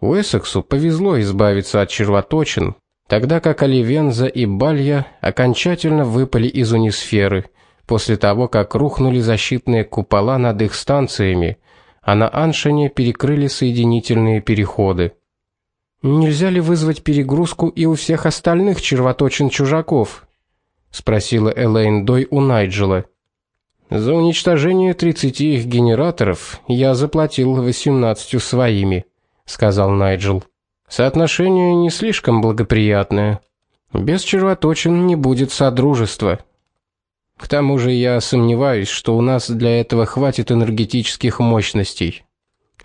Уэссексу повезло избавиться от червоточин, тогда как Оливенза и Балья окончательно выпали из унисферы после того, как рухнули защитные купола над их станциями, а на Аншине перекрыли соединительные переходы. Нельзя ли вызвать перегрузку и у всех остальных червоточин чужаков? спросила Элейн Дой у Найджела. За уничтожение 30 их генераторов я заплатил 18 своими, сказал Найджел. Соотношение не слишком благоприятное. Без червоточин не будет содружества. К тому же я сомневаюсь, что у нас для этого хватит энергетических мощностей.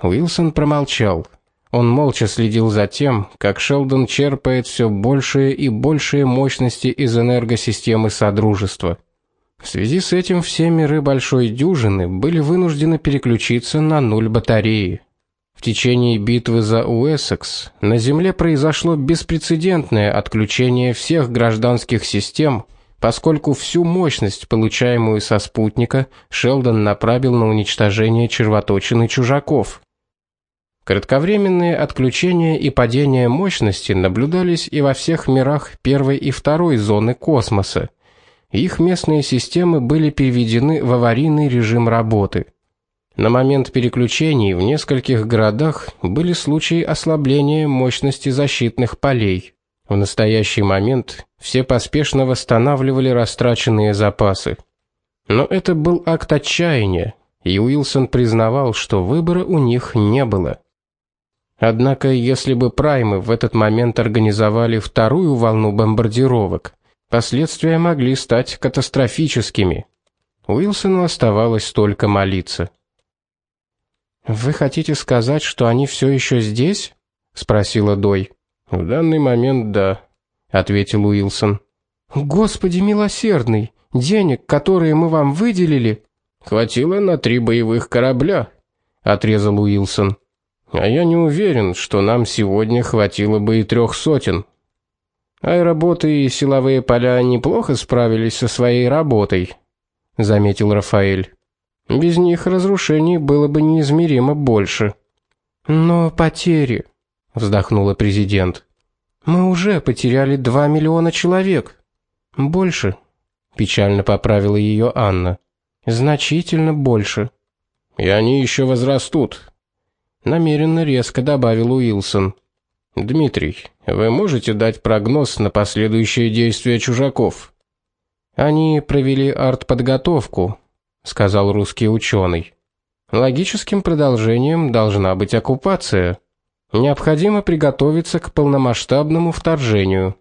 Уилсон промолчал. Он молча следил за тем, как Шелдон черпает все большие и большие мощности из энергосистемы содружества. В связи с этим все миры большой дюжины были вынуждены переключиться на нуль батареи. В течение битвы за Уэссекс на Земле произошло беспрецедентное отключение всех гражданских систем, поскольку всю мощность, получаемую со спутника, Шелдон направил на уничтожение червоточины чужаков. Кратковременные отключения и падение мощности наблюдались и во всех мирах первой и второй зоны космоса. Их местные системы были переведены в аварийный режим работы. На момент переключений в нескольких городах были случаи ослабления мощности защитных полей. В настоящий момент все поспешно восстанавливали растраченные запасы. Но это был акт отчаяния, и Уилсон признавал, что выбора у них не было. Однако, если бы праймы в этот момент организовали вторую волну бомбардировок, последствия могли стать катастрофическими. Уилсону оставалось только молиться. Вы хотите сказать, что они все еще здесь? спросила Дой. В данный момент да, ответил Уилсон. Господи милосердный, денег, которые мы вам выделили, хватило на три боевых корабля, отрезал Уилсон. А я не уверен, что нам сегодня хватило бы и трех сотен. Аэроботы и силовые поля неплохо справились со своей работой, заметил Рафаэль. Без них разрушений было бы неизмеримо больше. Но потери, вздохнула президент. Мы уже потеряли 2 миллиона человек. Больше, печально поправила ее Анна. Значительно больше. И они еще возрастут, намеренно резко добавил Уилсон. Дмитрий, вы можете дать прогноз на последующие действия чужаков? Они провели артподготовку, сказал русский ученый. Логическим продолжением должна быть оккупация. Необходимо приготовиться к полномасштабному вторжению.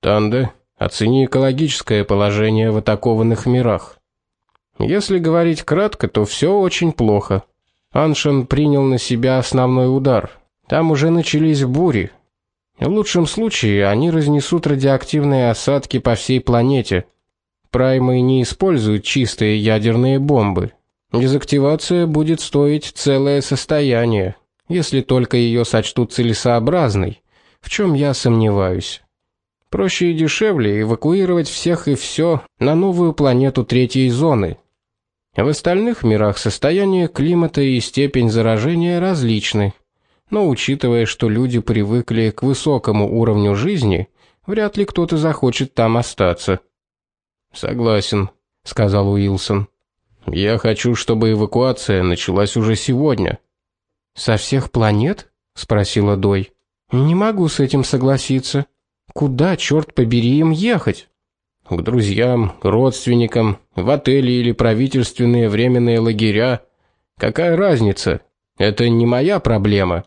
Танде, оцени экологическое положение в атакованных мирах. Если говорить кратко, то все очень плохо. Аншен принял на себя основной удар. Там уже начались бури. В лучшем случае они разнесут радиоактивные осадки по всей планете. Праймы не используют чистые ядерные бомбы. Дезактивация будет стоить целое состояние, если только ее сочтут целесообразной, в чем я сомневаюсь. Проще и дешевле эвакуировать всех и все на новую планету третьей зоны, в остальных мирах состояние климата и степень заражения различны. Но учитывая, что люди привыкли к высокому уровню жизни, вряд ли кто-то захочет там остаться. Согласен, сказал Уилсон. Я хочу, чтобы эвакуация началась уже сегодня. Со всех планет? спросила Дой. Не могу с этим согласиться. Куда черт побери им ехать? к друзьям, родственникам, в отели или правительственные временные лагеря. Какая разница? Это не моя проблема.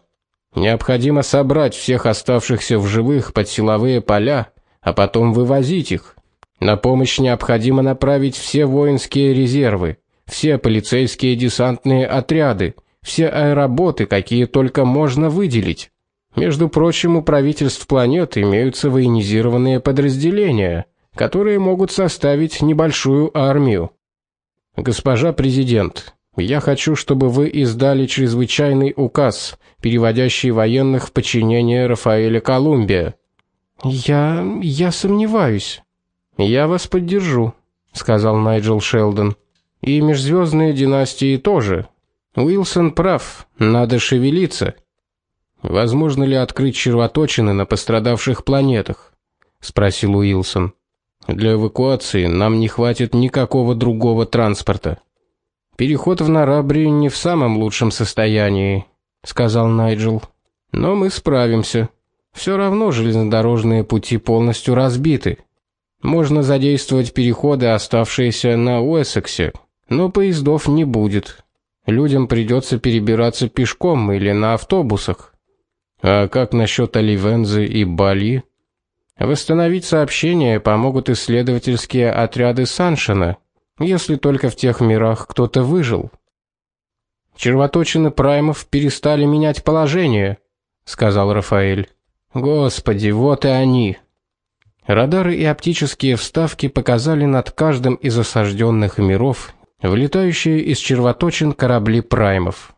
Необходимо собрать всех оставшихся в живых под силовые поля, а потом вывозить их. На помощь необходимо направить все воинские резервы, все полицейские десантные отряды, все аэроботы, какие только можно выделить. Между прочим, у правительств планет имеются военизированные подразделения – которые могут составить небольшую армию. Госпожа президент, я хочу, чтобы вы издали чрезвычайный указ, переводящий военных в подчинение Рафаэля Колумбия. Я я сомневаюсь. Я вас поддержу, сказал Найджел Шелдон. И межзвездные династии тоже. Уилсон прав, надо шевелиться. Возможно ли открыть червоточины на пострадавших планетах? спросил Уилсон. Для эвакуации нам не хватит никакого другого транспорта. Переход в Нарабри не в самом лучшем состоянии, сказал Найджел. Но мы справимся. Все равно железнодорожные пути полностью разбиты. Можно задействовать переходы, оставшиеся на Уэссексе, но поездов не будет. Людям придется перебираться пешком или на автобусах. А как насчет Оливензы и Бали? Восстановить сообщение помогут исследовательские отряды Саншина, если только в тех мирах кто-то выжил. Червоточины праймов перестали менять положение, сказал Рафаэль. Господи, вот и они. Радары и оптические вставки показали над каждым из осажденных миров влетающие из червоточин корабли праймов.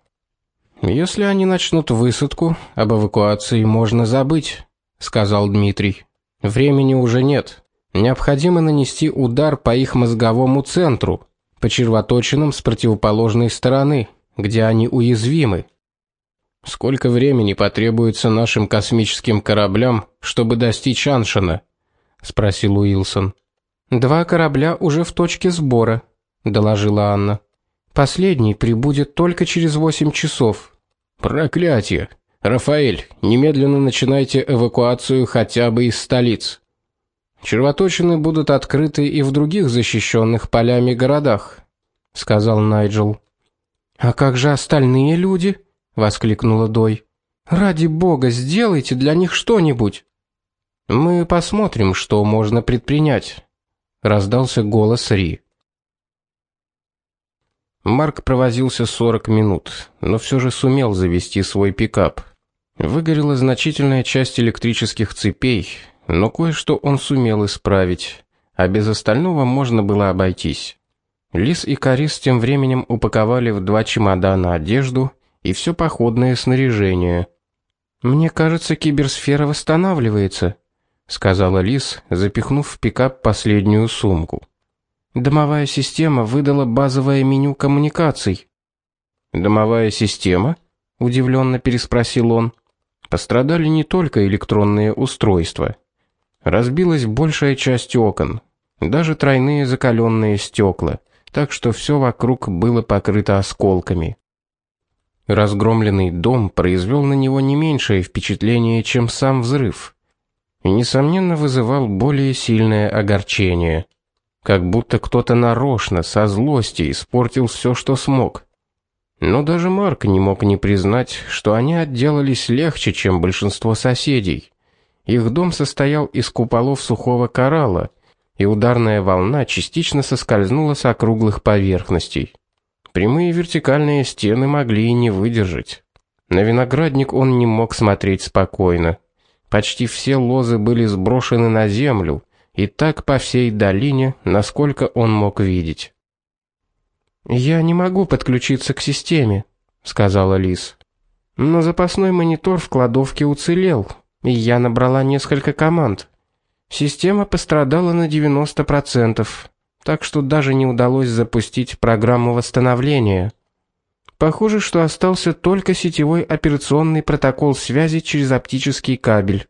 Если они начнут высадку, об эвакуации можно забыть, сказал Дмитрий. Времени уже нет. Необходимо нанести удар по их мозговому центру, по червоточинам с противоположной стороны, где они уязвимы. Сколько времени потребуется нашим космическим кораблям, чтобы достичь Аншина? Спросил Уилсон. Два корабля уже в точке сбора, доложила Анна. Последний прибудет только через восемь часов. Проклятие. Рафаэль, немедленно начинайте эвакуацию хотя бы из столиц. Червоточины будут открыты и в других защищенных полями городах, сказал Найджел. А как же остальные люди? воскликнула Дой. Ради бога, сделайте для них что-нибудь. Мы посмотрим, что можно предпринять, раздался голос Ри. Марк провозился 40 минут, но все же сумел завести свой пикап. Выгорела значительная часть электрических цепей, но кое-что он сумел исправить, а без остального можно было обойтись. Лис и Карис тем временем упаковали в два чемодана одежду и все походное снаряжение. Мне кажется, киберсфера восстанавливается, сказала Лис, запихнув в пикап последнюю сумку. Домовая система выдала базовое меню коммуникаций. Домовая система? удивленно переспросил он. Пострадали не только электронные устройства. Разбилась большая часть окон, даже тройные закаленные стекла, так что все вокруг было покрыто осколками. Разгромленный дом произвел на него не меньшее впечатление, чем сам взрыв. И несомненно вызывал более сильное огорчение, как будто кто-то нарочно со злости испортил все, что смог. Но даже Марк не мог не признать, что они отделались легче, чем большинство соседей. Их дом состоял из куполов сухого коралла, и ударная волна частично соскользнула с округлых поверхностей. Прямые вертикальные стены могли и не выдержать. На виноградник он не мог смотреть спокойно. Почти все лозы были сброшены на землю, и так по всей долине, насколько он мог видеть. Я не могу подключиться к системе, сказала Лис. Но запасной монитор в кладовке уцелел, и я набрала несколько команд. Система пострадала на 90% так что даже не удалось запустить программу восстановления. Похоже, что остался только сетевой операционный протокол связи через оптический кабель.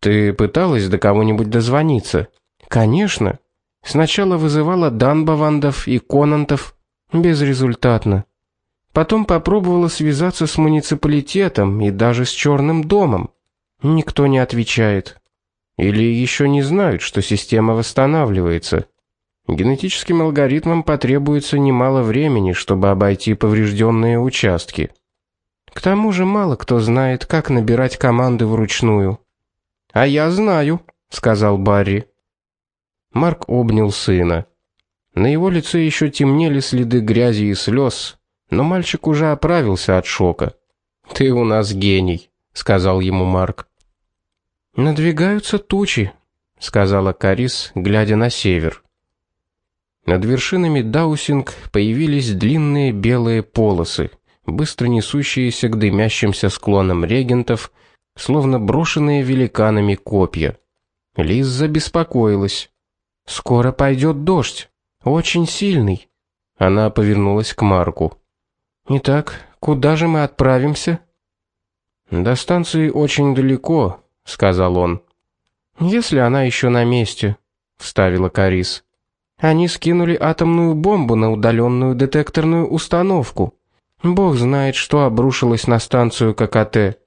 Ты пыталась до кого-нибудь дозвониться? Конечно. Сначала вызывала Данбавандов и Конантов, безрезультатно. Потом попробовала связаться с муниципалитетом и даже с черным домом. Никто не отвечает. Или еще не знают, что система восстанавливается. Генетическим алгоритмам потребуется немало времени, чтобы обойти поврежденные участки. К тому же мало кто знает, как набирать команды вручную. А я знаю, сказал Барри. Марк обнял сына. На его лице еще темнели следы грязи и слез, но мальчик уже оправился от шока. Ты у нас гений, сказал ему Марк. Надвигаются тучи, сказала Карис, глядя на север. Над вершинами Даусинг появились длинные белые полосы, быстро несущиеся к дымящимся склонам регентов, словно брошенные великанами копья. Лиз забеспокоилась. Скоро пойдет дождь, очень сильный. Она повернулась к Марку. Итак, куда же мы отправимся? До станции очень далеко, сказал он. Если она еще на месте, вставила Карис. Они скинули атомную бомбу на удаленную детекторную установку. Бог знает, что обрушилось на станцию ККТ.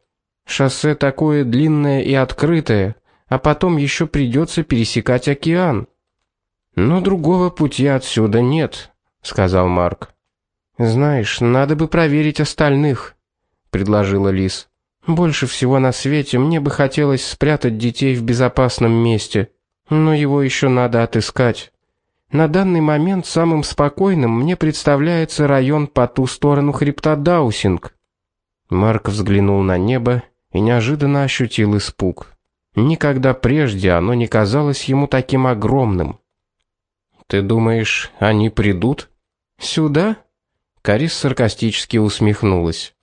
Шоссе такое длинное и открытое, а потом еще придется пересекать океан. Но другого пути отсюда нет, сказал Марк. Знаешь, надо бы проверить остальных, предложила Лис. Больше всего на свете мне бы хотелось спрятать детей в безопасном месте, но его еще надо отыскать. На данный момент самым спокойным мне представляется район по ту сторону хребта Даусинг. Марк взглянул на небо и неожиданно ощутил испуг. Никогда прежде оно не казалось ему таким огромным. Ты думаешь, они придут сюда? Карис саркастически усмехнулась.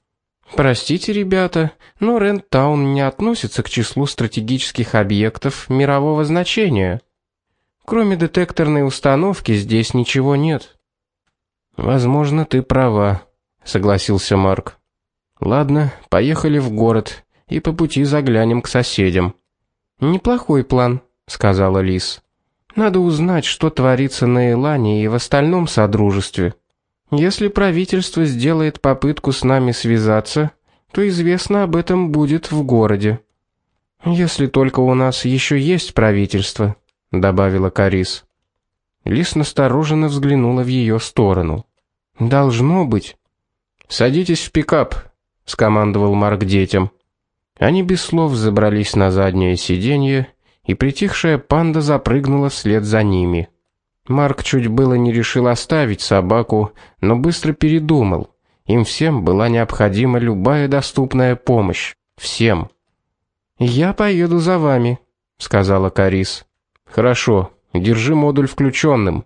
Простите, ребята, но Рентаун не относится к числу стратегических объектов мирового значения. Кроме детекторной установки здесь ничего нет. Возможно, ты права, согласился Марк. Ладно, поехали в город и по пути заглянем к соседям. Неплохой план, сказала Лис. Надо узнать, что творится на Элане и в остальном содружестве. Если правительство сделает попытку с нами связаться, то известно об этом будет в городе. Если только у нас еще есть правительство, добавила Карис. Лис настороженно взглянула в ее сторону. Должно быть. Садитесь в пикап, скомандовал Марк детям. Они без слов забрались на заднее сиденье, и притихшая панда запрыгнула вслед за ними. Марк чуть было не решил оставить собаку, но быстро передумал. Им всем была необходима любая доступная помощь, всем. "Я поеду за вами", сказала Карис. "Хорошо, держи модуль включенным.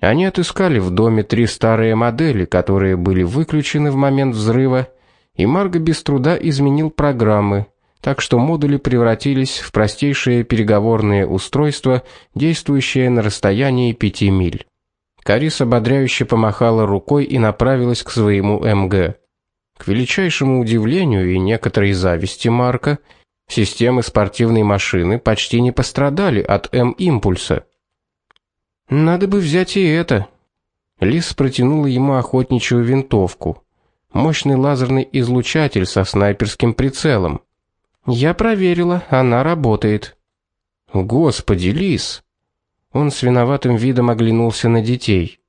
Они отыскали в доме три старые модели, которые были выключены в момент взрыва и Марго без труда изменил программы, так что модули превратились в простейшие переговорные устройства, действующие на расстоянии 5 миль. Карис ободряюще помахала рукой и направилась к своему МГ. К величайшему удивлению и некоторой зависти Марка, системы спортивной машины почти не пострадали от М-импульса. Надо бы взять и это. Лис протянула ему охотничью винтовку мощный лазерный излучатель со снайперским прицелом. Я проверила, она работает. Господи, Лис. Он с виноватым видом оглянулся на детей.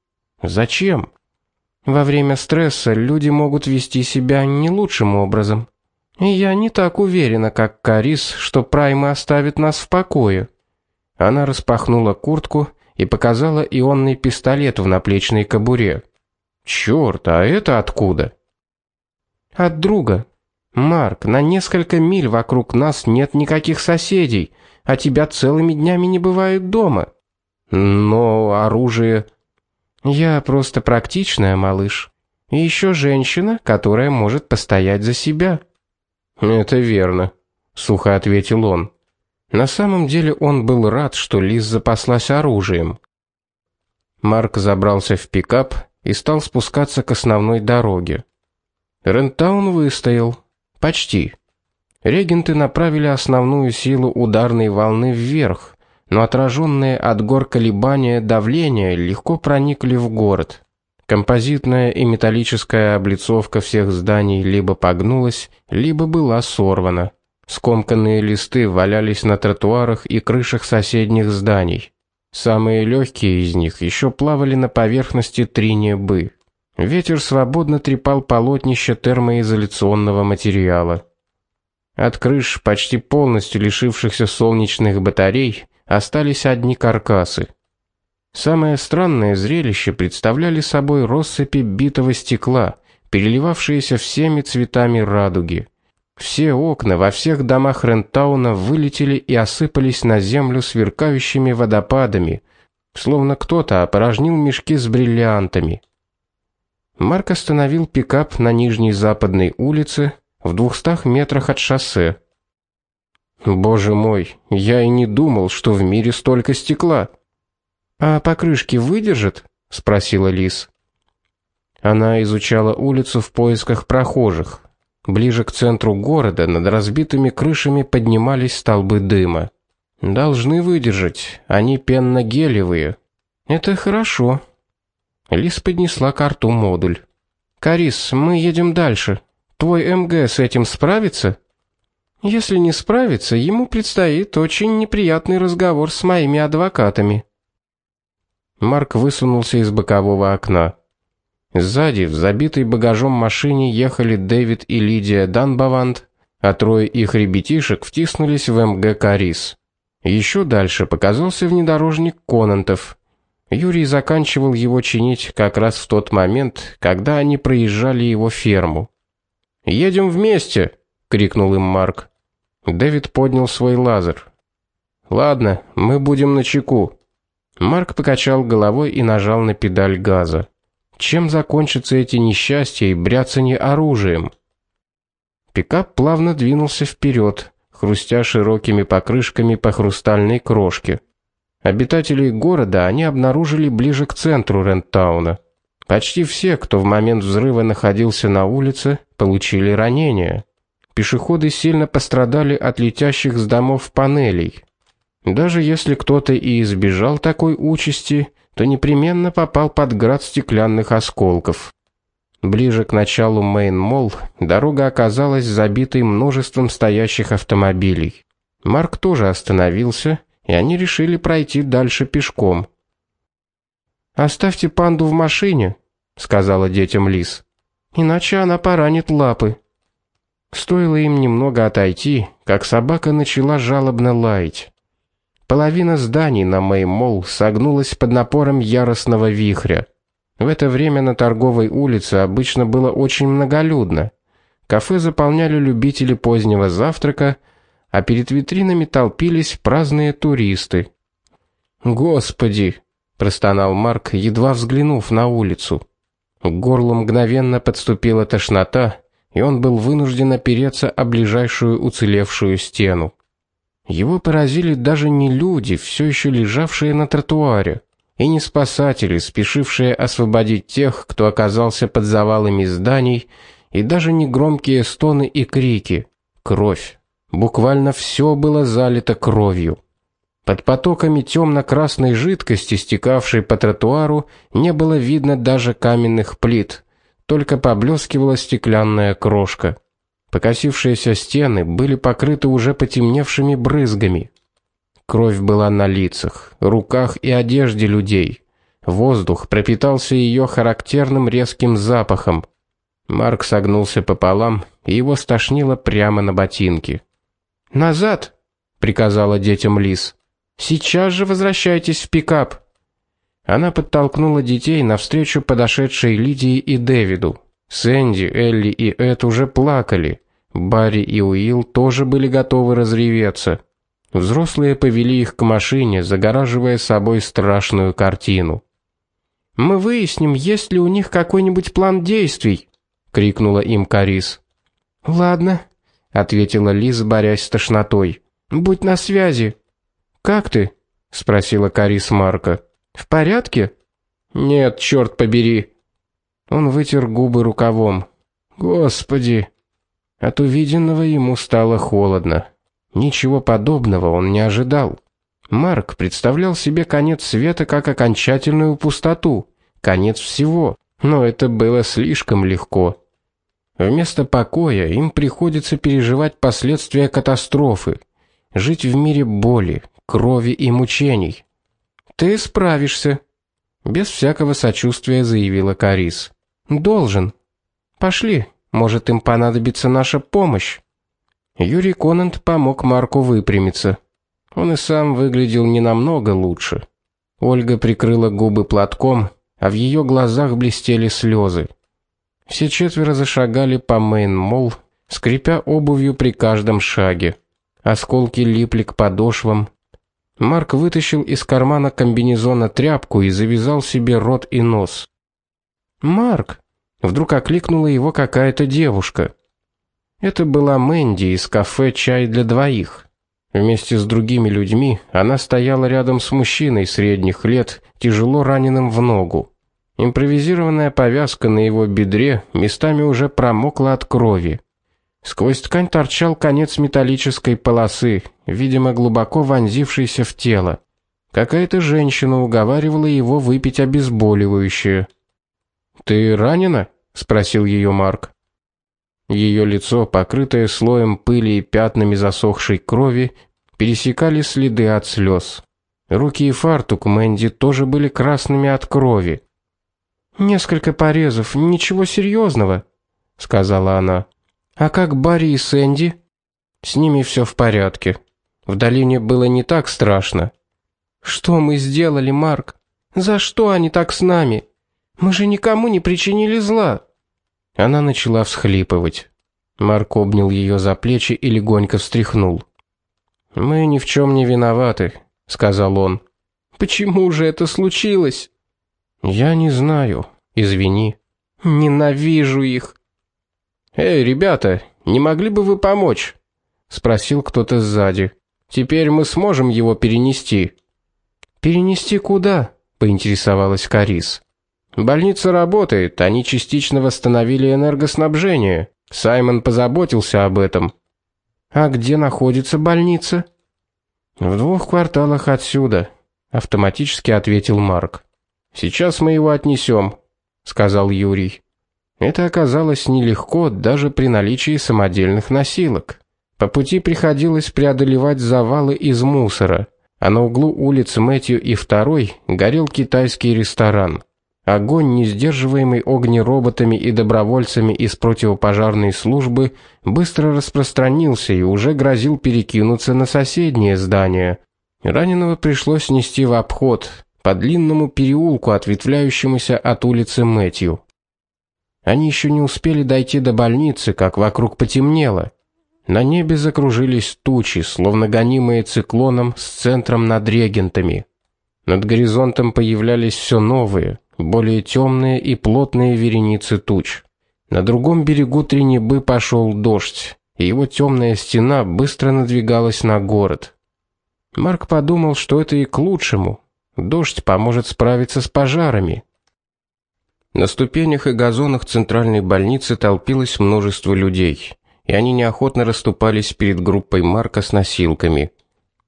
Зачем? Во время стресса люди могут вести себя не лучшим образом. Я не так уверена, как Карис, что праймы оставят нас в покое. Она распахнула куртку и показала ионный пистолет в наплечной кобуре. Чёрт, а это откуда? От друга. Марк, на несколько миль вокруг нас нет никаких соседей, а тебя целыми днями не бывает дома. Но оружие... Я просто практичная, малыш. И еще женщина, которая может постоять за себя. Это верно, сухо ответил он. На самом деле он был рад, что Лиз запаслась оружием. Марк забрался в пикап и стал спускаться к основной дороге. Рентаун выстоял. Почти. Регенты направили основную силу ударной волны вверх, но отраженные от гор колебания давления легко проникли в город. Композитная и металлическая облицовка всех зданий либо погнулась, либо была сорвана. Скомканные листы валялись на тротуарах и крышах соседних зданий. Самые легкие из них еще плавали на поверхности тринебы. Ветер свободно трепал полотнище термоизоляционного материала. От крыш, почти полностью лишившихся солнечных батарей, остались одни каркасы. Самое странное зрелище представляли собой россыпи битого стекла, переливавшиеся всеми цветами радуги. Все окна во всех домах Рентауна вылетели и осыпались на землю сверкающими водопадами, словно кто-то опорожнил мешки с бриллиантами. Марк остановил пикап на нижней западной улице, в двухстах метрах от шоссе. Боже мой, я и не думал, что в мире столько стекла. А покрышки выдержат? спросила Лис. Она изучала улицу в поисках прохожих. Ближе к центру города над разбитыми крышами поднимались столбы дыма. Должны выдержать, они пенно-гелевые. Это хорошо. Лис поднесла карту модуль. Карис, мы едем дальше. Твой МГ с этим справится? Если не справится, ему предстоит очень неприятный разговор с моими адвокатами. Марк высунулся из бокового окна. Сзади, в забитой багажом машине ехали Дэвид и Лидия Данбавант, а трое их ребятишек втиснулись в МГ Карис. Еще дальше показался внедорожник Конантов. Юрий заканчивал его чинить как раз в тот момент, когда они проезжали его ферму. "Едем вместе", крикнул им Марк. Дэвид поднял свой лазер. "Ладно, мы будем на чеку". Марк покачал головой и нажал на педаль газа. Чем закончатся эти несчастья и бряцанье оружием? Пикап плавно двинулся вперед, хрустя широкими покрышками по хрустальной крошке. Обитателей города они обнаружили ближе к центру Рентауна. Почти все, кто в момент взрыва находился на улице, получили ранения. Пешеходы сильно пострадали от летящих с домов панелей. Даже если кто-то и избежал такой участи, то непременно попал под град стеклянных осколков. Ближе к началу Мейн-Молл дорога оказалась забитой множеством стоящих автомобилей. Марк тоже остановился, и они решили пройти дальше пешком. Оставьте панду в машине, сказала детям Лис. Иначе она поранит лапы. Стоило им немного отойти, как собака начала жалобно лаять. Половина зданий на Мэй-Молл согнулась под напором яростного вихря. В это время на торговой улице обычно было очень многолюдно. Кафе заполняли любители позднего завтрака, а перед витринами толпились праздные туристы. "Господи", простонал Марк, едва взглянув на улицу. К горлу мгновенно подступила тошнота, и он был вынужден опереться о ближайшую уцелевшую стену. Его поразили даже не люди, все еще лежавшие на тротуаре и не спасатели, спешившие освободить тех, кто оказался под завалами зданий, и даже не громкие стоны и крики. Кровь. Буквально все было залито кровью. Под потоками темно красной жидкости, стекавшей по тротуару, не было видно даже каменных плит, только поблескивала стеклянная крошка. Покосившиеся стены были покрыты уже потемневшими брызгами. Кровь была на лицах, руках и одежде людей. Воздух пропитался ее характерным резким запахом. Марк согнулся пополам, и его стошнило прямо на ботинки. "Назад", приказала детям Лис. "Сейчас же возвращайтесь в пикап". Она подтолкнула детей навстречу подошедшей Лидии и Дэвиду. Сэнди, Элли и Эд уже плакали. Барри и Уилл тоже были готовы разреветься. Взрослые повели их к машине, загораживая собой страшную картину. Мы выясним, есть ли у них какой-нибудь план действий, крикнула им Карис. Ладно, ответила Лиз, борясь с тошнотой. Будь на связи. Как ты? спросила Карис Марка. В порядке? Нет, черт побери. Он вытер губы рукавом. Господи. От увиденного ему стало холодно. Ничего подобного он не ожидал. Марк представлял себе конец света как окончательную пустоту, конец всего, но это было слишком легко. Вместо покоя им приходится переживать последствия катастрофы, жить в мире боли, крови и мучений. Ты справишься, без всякого сочувствия заявила Карис. Должен. Пошли, может, им понадобится наша помощь. Юрий Конант помог Марку выпрямиться. Он и сам выглядел не намного лучше. Ольга прикрыла губы платком, а в ее глазах блестели слезы. Все четверо зашагали по Мейн-Молл, скрипя обувью при каждом шаге. Осколки липли к подошвам. Марк вытащил из кармана комбинезона тряпку и завязал себе рот и нос. "Марк!" Вдруг окликнула его какая-то девушка. Это была Мэнди из кафе Чай для двоих. Вместе с другими людьми она стояла рядом с мужчиной средних лет, тяжело раненым в ногу. Импровизированная повязка на его бедре местами уже промокла от крови. Сквозь ткань торчал конец металлической полосы, видимо, глубоко вонзившийся в тело. Какая-то женщина уговаривала его выпить обезболивающее. "Ты ранена?" Спросил ее Марк. Ее лицо, покрытое слоем пыли и пятнами засохшей крови, пересекали следы от слез. Руки и фартук Мэнди тоже были красными от крови. Несколько порезов, ничего серьезного, сказала она. А как Барри и Сэнди? С ними все в порядке. В долине было не так страшно. Что мы сделали, Марк? За что они так с нами? Мы же никому не причинили зла. Она начала всхлипывать. Марк обнял ее за плечи и легонько встряхнул. Мы ни в чем не виноваты, сказал он. Почему же это случилось? Я не знаю. Извини. Ненавижу их. Эй, ребята, не могли бы вы помочь? спросил кто-то сзади. Теперь мы сможем его перенести. Перенести куда? поинтересовалась Карис. Больница работает, они частично восстановили энергоснабжение. Саймон позаботился об этом. А где находится больница? В двух кварталах отсюда, автоматически ответил Марк. Сейчас мы его отнесем, сказал Юрий. Это оказалось нелегко даже при наличии самодельных носилок. По пути приходилось преодолевать завалы из мусора, а на углу улиц Мэтью и второй горел китайский ресторан. Огонь, не сдерживаемый огнероботами и добровольцами из противопожарной службы, быстро распространился и уже грозил перекинуться на соседнее здание. Раненого пришлось нести в обход по длинному переулку, ответвляющемуся от улицы Мэтью. Они еще не успели дойти до больницы, как вокруг потемнело. На небе закружились тучи, словно гонимые циклоном с центром над регентами. Над горизонтом появлялись все новые, более темные и плотные вереницы туч. На другом берегу Тринебы пошел дождь, и его темная стена быстро надвигалась на город. Марк подумал, что это и к лучшему. Дождь поможет справиться с пожарами. На ступенях и газонах центральной больницы толпилось множество людей, и они неохотно расступались перед группой Марка с носилками.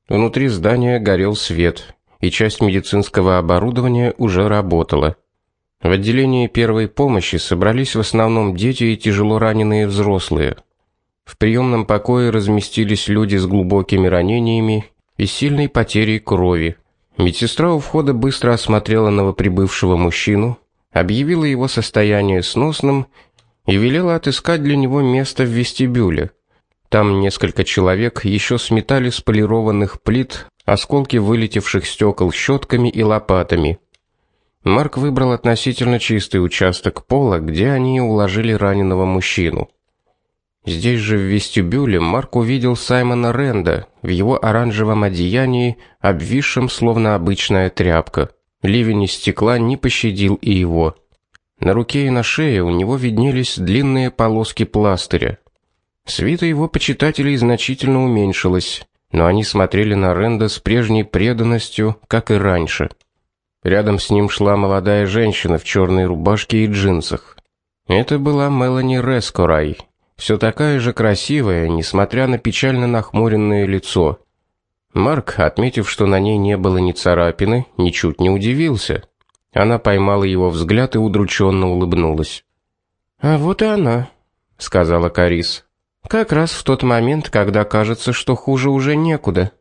Внутри здания горел свет, и часть медицинского оборудования уже работала. В отделении первой помощи собрались в основном дети и тяжело раненые взрослые. В приемном покое разместились люди с глубокими ранениями и сильной потерей крови. Медсестра у входа быстро осмотрела новоприбывшего мужчину, объявила его состояние сносным и велела отыскать для него место в вестибюле. Там несколько человек еще сметали с полированных плит осколки вылетевших стекол щетками и лопатами. Марк выбрал относительно чистый участок пола, где они уложили раненого мужчину. Здесь же в вестибюле Марк увидел Саймона Ренда в его оранжевом одеянии, обвисшем словно обычная тряпка. Ливень из стекла не пощадил и его. На руке и на шее у него виднелись длинные полоски пластыря. Свита его почитателей значительно уменьшилась, но они смотрели на Ренда с прежней преданностью, как и раньше. Рядом с ним шла молодая женщина в черной рубашке и джинсах. Это была Мелани Рескорай, все такая же красивая, несмотря на печально нахмуренное лицо. Марк, отметив, что на ней не было ни царапины, ничуть не удивился. Она поймала его взгляд и удрученно улыбнулась. "А вот и она", сказала Карис. Как раз в тот момент, когда кажется, что хуже уже некуда.